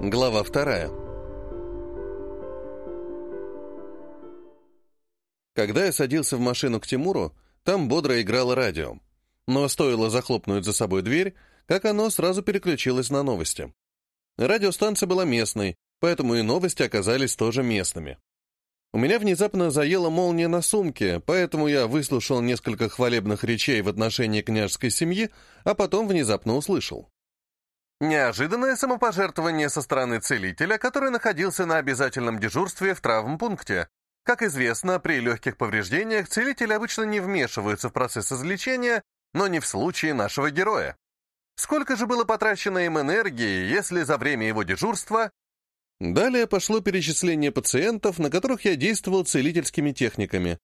Глава вторая. Когда я садился в машину к Тимуру, там бодро играло радио. Но стоило захлопнуть за собой дверь, как оно сразу переключилось на новости. Радиостанция была местной, поэтому и новости оказались тоже местными. У меня внезапно заела молния на сумке, поэтому я выслушал несколько хвалебных речей в отношении княжеской семьи, а потом внезапно услышал. Неожиданное самопожертвование со стороны целителя, который находился на обязательном дежурстве в травмпункте. Как известно, при легких повреждениях целители обычно не вмешиваются в процесс излечения, но не в случае нашего героя. Сколько же было потрачено им энергии, если за время его дежурства... Далее пошло перечисление пациентов, на которых я действовал целительскими техниками.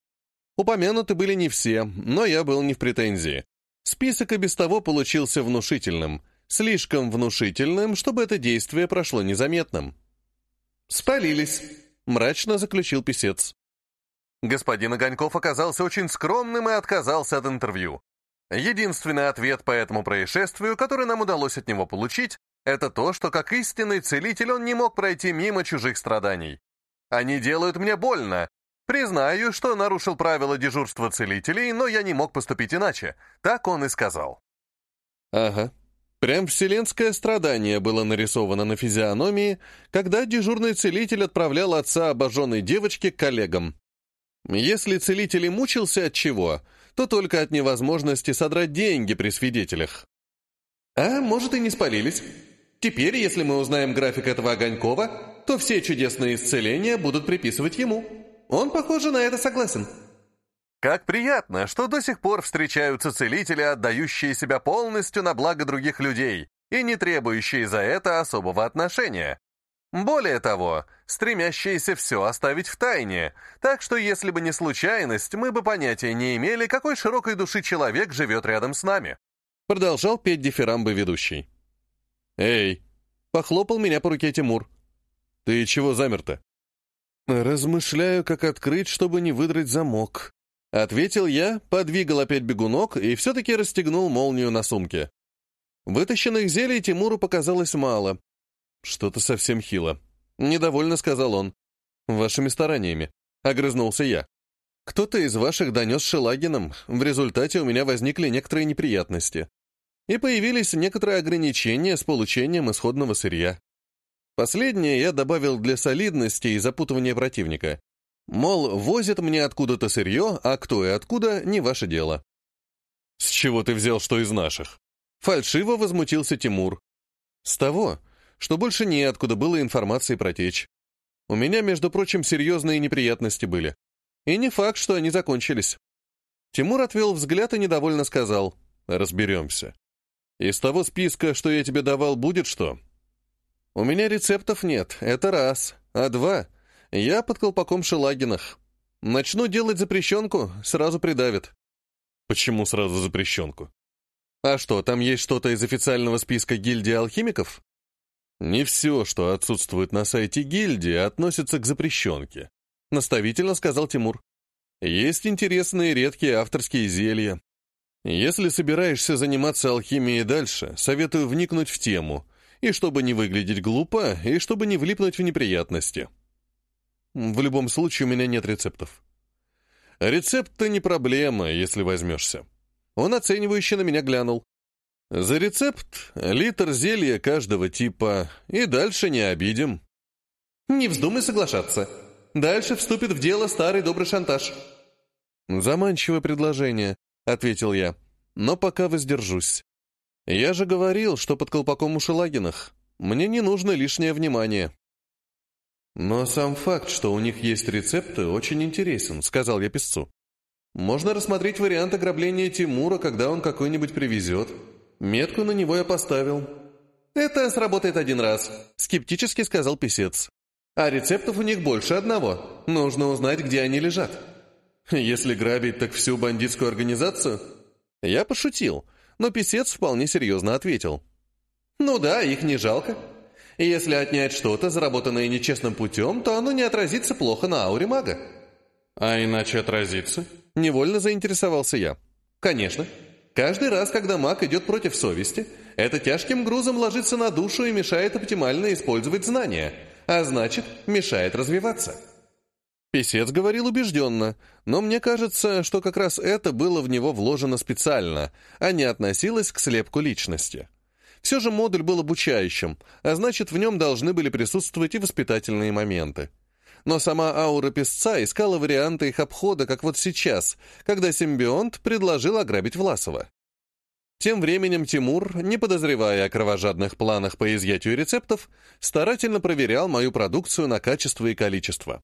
Упомянуты были не все, но я был не в претензии. Список и без того получился внушительным. Слишком внушительным, чтобы это действие прошло незаметным. «Спалились», — мрачно заключил писец. Господин Огоньков оказался очень скромным и отказался от интервью. Единственный ответ по этому происшествию, который нам удалось от него получить, это то, что как истинный целитель он не мог пройти мимо чужих страданий. Они делают мне больно. Признаю, что нарушил правила дежурства целителей, но я не мог поступить иначе. Так он и сказал. Ага. Прям вселенское страдание было нарисовано на физиономии, когда дежурный целитель отправлял отца обожженной девочки к коллегам. Если целитель и мучился от чего, то только от невозможности содрать деньги при свидетелях. А может и не спалились. Теперь, если мы узнаем график этого Огонькова, то все чудесные исцеления будут приписывать ему. Он, похоже, на это согласен. Как приятно, что до сих пор встречаются целители, отдающие себя полностью на благо других людей и не требующие за это особого отношения. Более того, стремящиеся все оставить в тайне, так что если бы не случайность, мы бы понятия не имели, какой широкой души человек живет рядом с нами. Продолжал петь дифирамбы ведущий. «Эй!» — похлопал меня по руке Тимур. «Ты чего замер-то?» «Размышляю, как открыть, чтобы не выдрать замок», — ответил я, подвигал опять бегунок и все-таки расстегнул молнию на сумке. Вытащенных зелий Тимуру показалось мало, «Что-то совсем хило», — недовольно сказал он. «Вашими стараниями», — огрызнулся я. «Кто-то из ваших донес Шелагином, в результате у меня возникли некоторые неприятности. И появились некоторые ограничения с получением исходного сырья. Последнее я добавил для солидности и запутывания противника. Мол, возят мне откуда-то сырье, а кто и откуда — не ваше дело». «С чего ты взял, что из наших?» Фальшиво возмутился Тимур. «С того, что больше неоткуда было информации протечь. У меня, между прочим, серьезные неприятности были. И не факт, что они закончились. Тимур отвел взгляд и недовольно сказал «Разберемся». «Из того списка, что я тебе давал, будет что?» «У меня рецептов нет, это раз. А два — я под колпаком Шелагинах. Начну делать запрещенку, сразу придавит». «Почему сразу запрещенку?» «А что, там есть что-то из официального списка гильдии алхимиков?» Не все, что отсутствует на сайте гильдии, относится к запрещенке, наставительно сказал Тимур. Есть интересные редкие авторские зелья. Если собираешься заниматься алхимией дальше, советую вникнуть в тему, и чтобы не выглядеть глупо, и чтобы не влипнуть в неприятности. В любом случае у меня нет рецептов. Рецепт-то не проблема, если возьмешься. Он оценивающе на меня глянул. За рецепт литр зелья каждого типа, и дальше не обидим. Не вздумай соглашаться. Дальше вступит в дело старый добрый шантаж. Заманчивое предложение, ответил я, но пока воздержусь. Я же говорил, что под колпаком у Шелагинах. Мне не нужно лишнее внимание. Но сам факт, что у них есть рецепты, очень интересен, сказал я писцу. Можно рассмотреть вариант ограбления Тимура, когда он какой-нибудь привезет. Метку на него я поставил. Это сработает один раз, скептически сказал писец. А рецептов у них больше одного. Нужно узнать, где они лежат. Если грабить, так всю бандитскую организацию? Я пошутил, но писец вполне серьезно ответил. Ну да, их не жалко. Если отнять что-то, заработанное нечестным путем, то оно не отразится плохо на ауре мага. А иначе отразится? Невольно заинтересовался я. Конечно. Каждый раз, когда маг идет против совести, Это тяжким грузом ложится на душу и мешает оптимально использовать знания, а значит, мешает развиваться. Песец говорил убежденно, но мне кажется, что как раз это было в него вложено специально, а не относилось к слепку личности. Все же модуль был обучающим, а значит, в нем должны были присутствовать и воспитательные моменты. Но сама аура песца искала варианты их обхода, как вот сейчас, когда симбионт предложил ограбить Власова. Тем временем Тимур, не подозревая о кровожадных планах по изъятию рецептов, старательно проверял мою продукцию на качество и количество.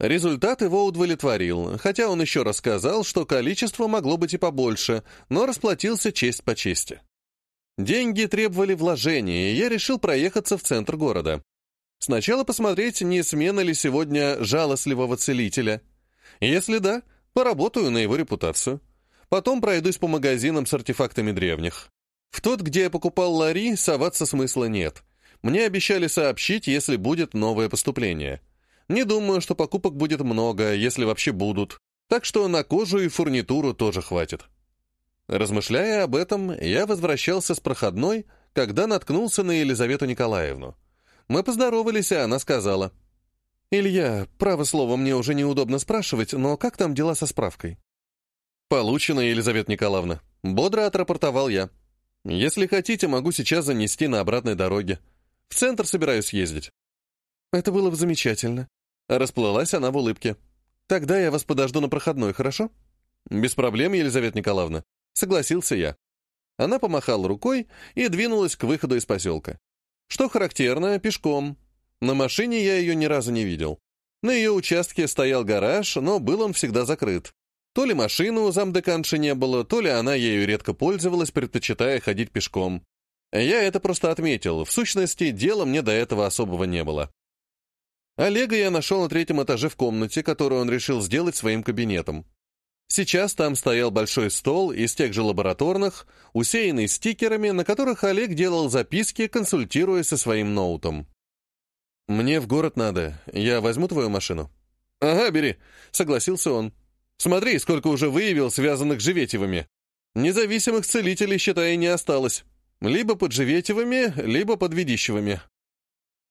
Результат его удовлетворил, хотя он еще рассказал, что количество могло быть и побольше, но расплатился честь по чести. Деньги требовали вложения, и я решил проехаться в центр города. Сначала посмотреть, не смена ли сегодня жалостливого целителя. Если да, поработаю на его репутацию. Потом пройдусь по магазинам с артефактами древних. В тот, где я покупал лари, соваться смысла нет. Мне обещали сообщить, если будет новое поступление. Не думаю, что покупок будет много, если вообще будут. Так что на кожу и фурнитуру тоже хватит. Размышляя об этом, я возвращался с проходной, когда наткнулся на Елизавету Николаевну. Мы поздоровались, и она сказала. «Илья, право слово, мне уже неудобно спрашивать, но как там дела со справкой?» «Получено, Елизавета Николаевна». Бодро отрапортовал я. «Если хотите, могу сейчас занести на обратной дороге. В центр собираюсь ездить». «Это было бы замечательно». Расплылась она в улыбке. «Тогда я вас подожду на проходной, хорошо?» «Без проблем, Елизавета Николаевна». Согласился я. Она помахала рукой и двинулась к выходу из поселка. Что характерно, пешком. На машине я ее ни разу не видел. На ее участке стоял гараж, но был он всегда закрыт. То ли машины у замдеканши не было, то ли она ею редко пользовалась, предпочитая ходить пешком. Я это просто отметил. В сущности, дела мне до этого особого не было. Олега я нашел на третьем этаже в комнате, которую он решил сделать своим кабинетом. Сейчас там стоял большой стол из тех же лабораторных, усеянный стикерами, на которых Олег делал записки, консультируясь со своим ноутом. «Мне в город надо. Я возьму твою машину?» «Ага, бери», — согласился он. «Смотри, сколько уже выявил связанных с Живетевыми. Независимых целителей, считай, не осталось. Либо под Живетевыми, либо под Ведищевыми».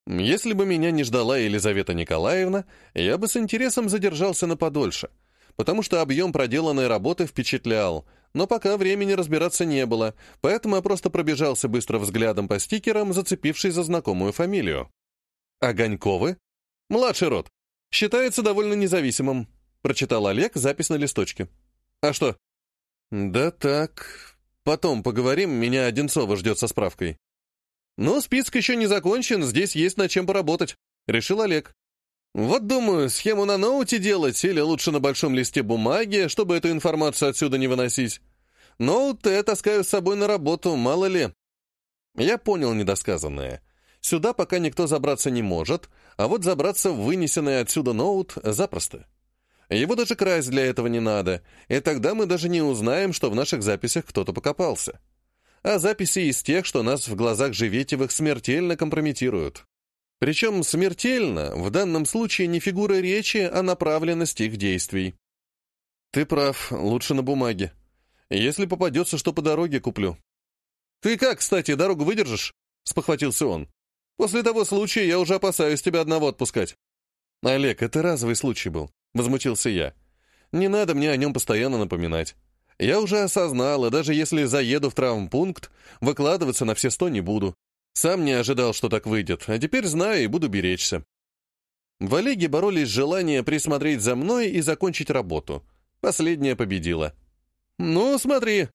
Если бы меня не ждала Елизавета Николаевна, я бы с интересом задержался на подольше, потому что объем проделанной работы впечатлял, но пока времени разбираться не было, поэтому я просто пробежался быстро взглядом по стикерам, зацепившись за знакомую фамилию. «Огоньковы? Младший род. Считается довольно независимым», — прочитал Олег запись на листочке. «А что?» «Да так. Потом поговорим, меня Одинцова ждет со справкой». «Ну, список еще не закончен, здесь есть над чем поработать», — решил Олег. «Вот думаю, схему на ноуте делать или лучше на большом листе бумаги, чтобы эту информацию отсюда не выносить. Ноут я таскаю с собой на работу, мало ли». Я понял недосказанное. Сюда пока никто забраться не может, а вот забраться в вынесенный отсюда ноут запросто. Его даже красть для этого не надо, и тогда мы даже не узнаем, что в наших записях кто-то покопался а записи из тех, что нас в глазах Живетевых смертельно компрометируют. Причем смертельно в данном случае не фигура речи, а направленность их действий. Ты прав, лучше на бумаге. Если попадется, что по дороге куплю. Ты как, кстати, дорогу выдержишь? Спохватился он. После того случая я уже опасаюсь тебя одного отпускать. Олег, это разовый случай был, возмутился я. Не надо мне о нем постоянно напоминать. Я уже осознал, и даже если заеду в травмпункт, выкладываться на все сто не буду. Сам не ожидал, что так выйдет, а теперь знаю и буду беречься. В Олеге боролись желание присмотреть за мной и закончить работу. Последняя победила. «Ну, смотри!»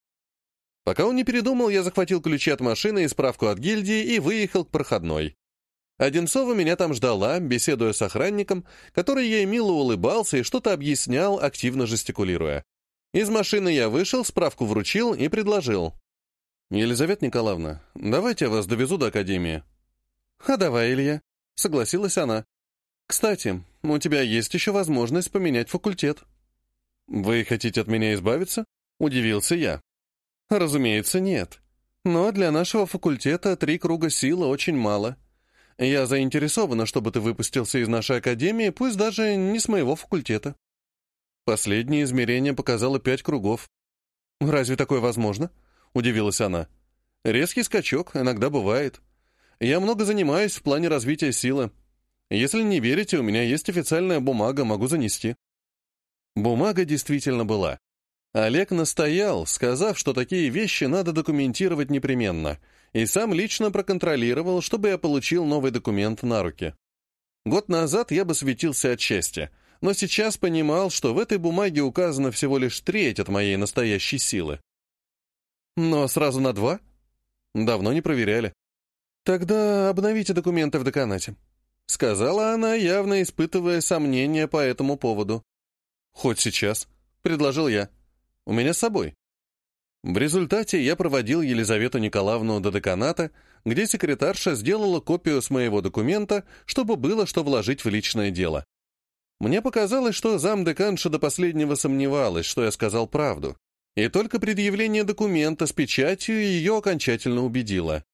Пока он не передумал, я захватил ключи от машины и справку от гильдии и выехал к проходной. Одинцова меня там ждала, беседуя с охранником, который ей мило улыбался и что-то объяснял, активно жестикулируя. Из машины я вышел, справку вручил и предложил. «Елизавета Николаевна, давайте я вас довезу до академии». «А давай, Илья», — согласилась она. «Кстати, у тебя есть еще возможность поменять факультет». «Вы хотите от меня избавиться?» — удивился я. «Разумеется, нет. Но для нашего факультета три круга силы очень мало. Я заинтересована, чтобы ты выпустился из нашей академии, пусть даже не с моего факультета». Последнее измерение показало пять кругов. «Разве такое возможно?» — удивилась она. Резкий скачок иногда бывает. Я много занимаюсь в плане развития силы. Если не верите, у меня есть официальная бумага, могу занести. Бумага действительно была. Олег настоял, сказав, что такие вещи надо документировать непременно, и сам лично проконтролировал, чтобы я получил новый документ на руки. Год назад я бы светился от счастья, но сейчас понимал, что в этой бумаге указано всего лишь треть от моей настоящей силы. Но сразу на два? Давно не проверяли. Тогда обновите документы в деканате. Сказала она, явно испытывая сомнения по этому поводу. «Хоть сейчас», — предложил я. «У меня с собой». В результате я проводил Елизавету Николаевну до деканата, где секретарша сделала копию с моего документа, чтобы было что вложить в личное дело. Мне показалось, что замдеканша до последнего сомневалась, что я сказал правду, и только предъявление документа с печатью ее окончательно убедило.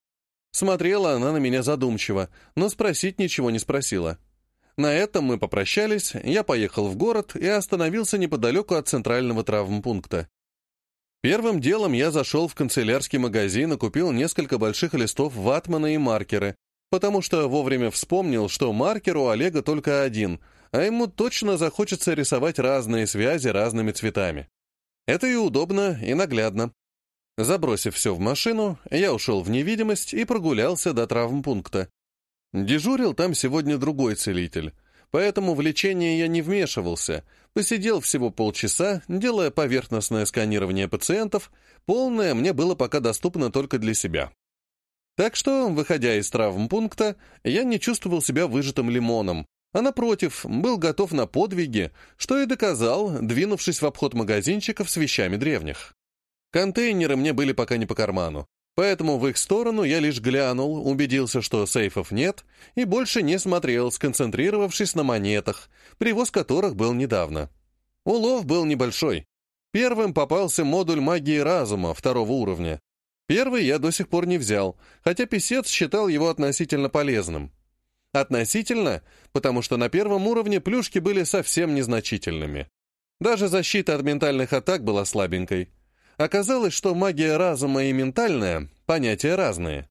Смотрела она на меня задумчиво, но спросить ничего не спросила. На этом мы попрощались, я поехал в город и остановился неподалеку от центрального травмпункта. Первым делом я зашел в канцелярский магазин и купил несколько больших листов ватмана и маркеры, потому что вовремя вспомнил, что маркер у Олега только один, а ему точно захочется рисовать разные связи разными цветами. Это и удобно, и наглядно. Забросив все в машину, я ушел в невидимость и прогулялся до травмпункта. Дежурил там сегодня другой целитель, поэтому в лечение я не вмешивался, посидел всего полчаса, делая поверхностное сканирование пациентов, полное мне было пока доступно только для себя. Так что, выходя из травмпункта, я не чувствовал себя выжатым лимоном, а напротив, был готов на подвиги, что и доказал, двинувшись в обход магазинчиков с вещами древних. Контейнеры мне были пока не по карману, Поэтому в их сторону я лишь глянул, убедился, что сейфов нет, и больше не смотрел, сконцентрировавшись на монетах, привоз которых был недавно. Улов был небольшой. Первым попался модуль магии разума второго уровня. Первый я до сих пор не взял, хотя писец считал его относительно полезным. Относительно, потому что на первом уровне плюшки были совсем незначительными. Даже защита от ментальных атак была слабенькой. Оказалось, что магия разума и ментальная — понятия разные.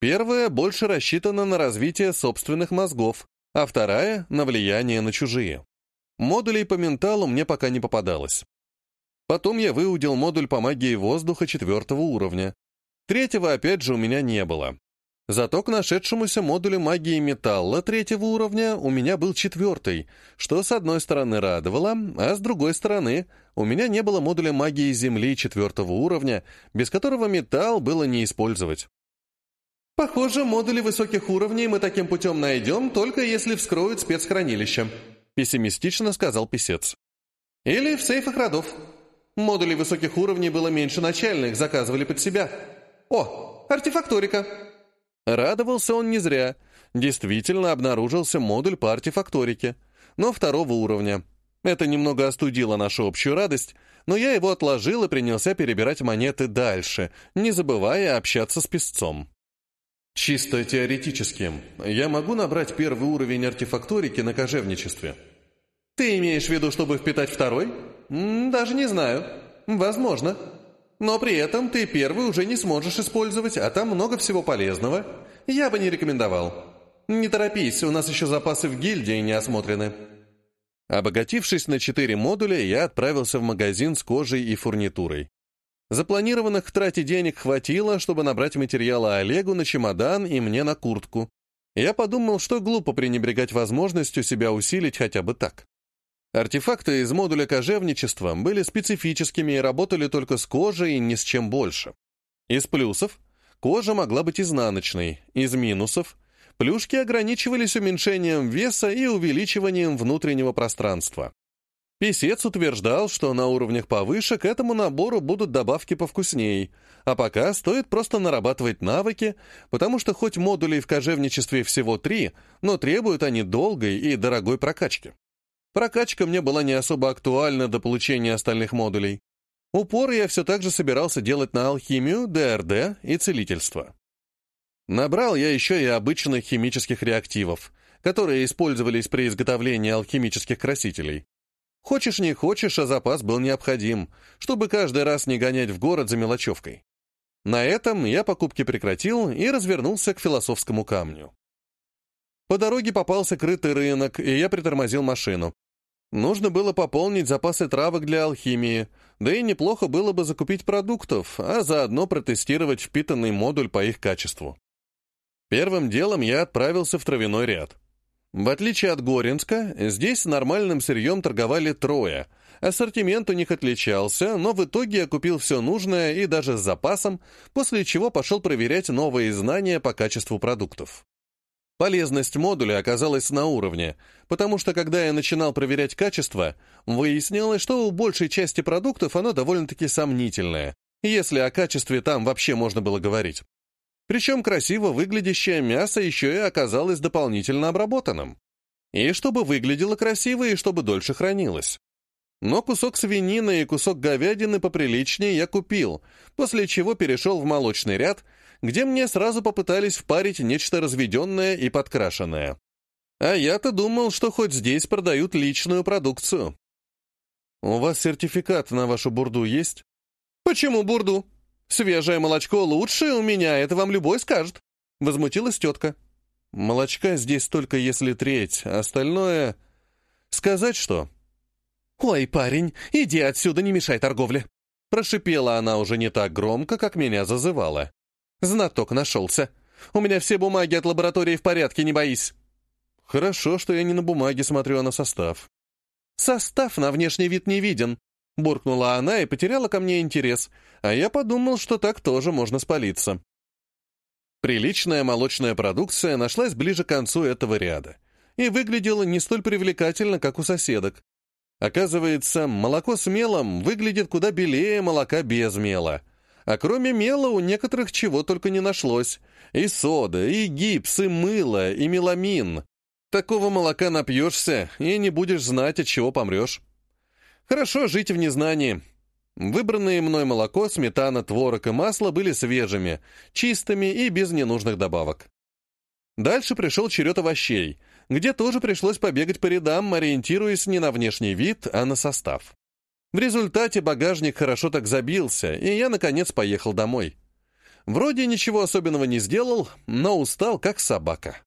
Первая больше рассчитана на развитие собственных мозгов, а вторая — на влияние на чужие. Модулей по менталу мне пока не попадалось. Потом я выудил модуль по магии воздуха четвертого уровня. Третьего, опять же, у меня не было. Зато к нашедшемуся модулю магии металла третьего уровня у меня был четвертый, что с одной стороны радовало, а с другой стороны у меня не было модуля магии Земли четвертого уровня, без которого металл было не использовать. «Похоже, модули высоких уровней мы таким путем найдем, только если вскроют спецхранилище», пессимистично сказал писец. «Или в сейфах родов. Модулей высоких уровней было меньше начальных, заказывали под себя. О, артефакторика!» Радовался он не зря. Действительно обнаружился модуль по артефакторике, но второго уровня. Это немного остудило нашу общую радость, но я его отложил и принялся перебирать монеты дальше, не забывая общаться с песцом. Чисто теоретически, я могу набрать первый уровень артефакторики на кожевничестве. Ты имеешь в виду, чтобы впитать второй? Даже не знаю. Возможно. Но при этом ты первый уже не сможешь использовать, а там много всего полезного. Я бы не рекомендовал. Не торопись, у нас еще запасы в гильдии не осмотрены». Обогатившись на четыре модуля, я отправился в магазин с кожей и фурнитурой. Запланированных тратить денег хватило, чтобы набрать материала Олегу на чемодан и мне на куртку. Я подумал, что глупо пренебрегать возможностью себя усилить хотя бы так. Артефакты из модуля кожевничества были специфическими и работали только с кожей и ни с чем больше. Из плюсов кожа могла быть изнаночной, из минусов плюшки ограничивались уменьшением веса и увеличиванием внутреннего пространства. Песец утверждал, что на уровнях повыше к этому набору будут добавки повкусней, а пока стоит просто нарабатывать навыки, потому что хоть модулей в кожевничестве всего три, но требуют они долгой и дорогой прокачки. Прокачка мне была не особо актуальна до получения остальных модулей. Упор я все так же собирался делать на алхимию, ДРД и целительство. Набрал я еще и обычных химических реактивов, которые использовались при изготовлении алхимических красителей. Хочешь не хочешь, а запас был необходим, чтобы каждый раз не гонять в город за мелочевкой. На этом я покупки прекратил и развернулся к философскому камню. По дороге попался крытый рынок, и я притормозил машину. Нужно было пополнить запасы травок для алхимии, да и неплохо было бы закупить продуктов, а заодно протестировать впитанный модуль по их качеству. Первым делом я отправился в травяной ряд. В отличие от Горинска, здесь нормальным сырьем торговали трое. Ассортимент у них отличался, но в итоге я купил все нужное и даже с запасом, после чего пошел проверять новые знания по качеству продуктов. Полезность модуля оказалась на уровне, потому что когда я начинал проверять качество, выяснилось, что у большей части продуктов оно довольно-таки сомнительное, если о качестве там вообще можно было говорить. Причем красиво выглядящее мясо еще и оказалось дополнительно обработанным. И чтобы выглядело красиво, и чтобы дольше хранилось. Но кусок свинины и кусок говядины поприличнее я купил, после чего перешел в молочный ряд, где мне сразу попытались впарить нечто разведенное и подкрашенное. А я-то думал, что хоть здесь продают личную продукцию. «У вас сертификат на вашу бурду есть?» «Почему бурду? Свежее молочко лучше у меня, это вам любой скажет», — возмутилась тетка. «Молочка здесь только если треть, остальное...» «Сказать что?» «Ой, парень, иди отсюда, не мешай торговле!» Прошипела она уже не так громко, как меня зазывала. «Знаток нашелся. У меня все бумаги от лаборатории в порядке, не боись». «Хорошо, что я не на бумаге смотрю, а на состав». «Состав на внешний вид не виден», — буркнула она и потеряла ко мне интерес, а я подумал, что так тоже можно спалиться. Приличная молочная продукция нашлась ближе к концу этого ряда и выглядела не столь привлекательно, как у соседок. Оказывается, молоко с мелом выглядит куда белее молока без мела. А кроме мела у некоторых чего только не нашлось. И сода, и гипс, и мыло, и меламин. Такого молока напьешься и не будешь знать, от чего помрешь. Хорошо жить в незнании. Выбранные мной молоко, сметана, творог и масло были свежими, чистыми и без ненужных добавок. Дальше пришел черед овощей, где тоже пришлось побегать по рядам, ориентируясь не на внешний вид, а на состав. В результате багажник хорошо так забился, и я, наконец, поехал домой. Вроде ничего особенного не сделал, но устал, как собака.